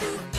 Boop.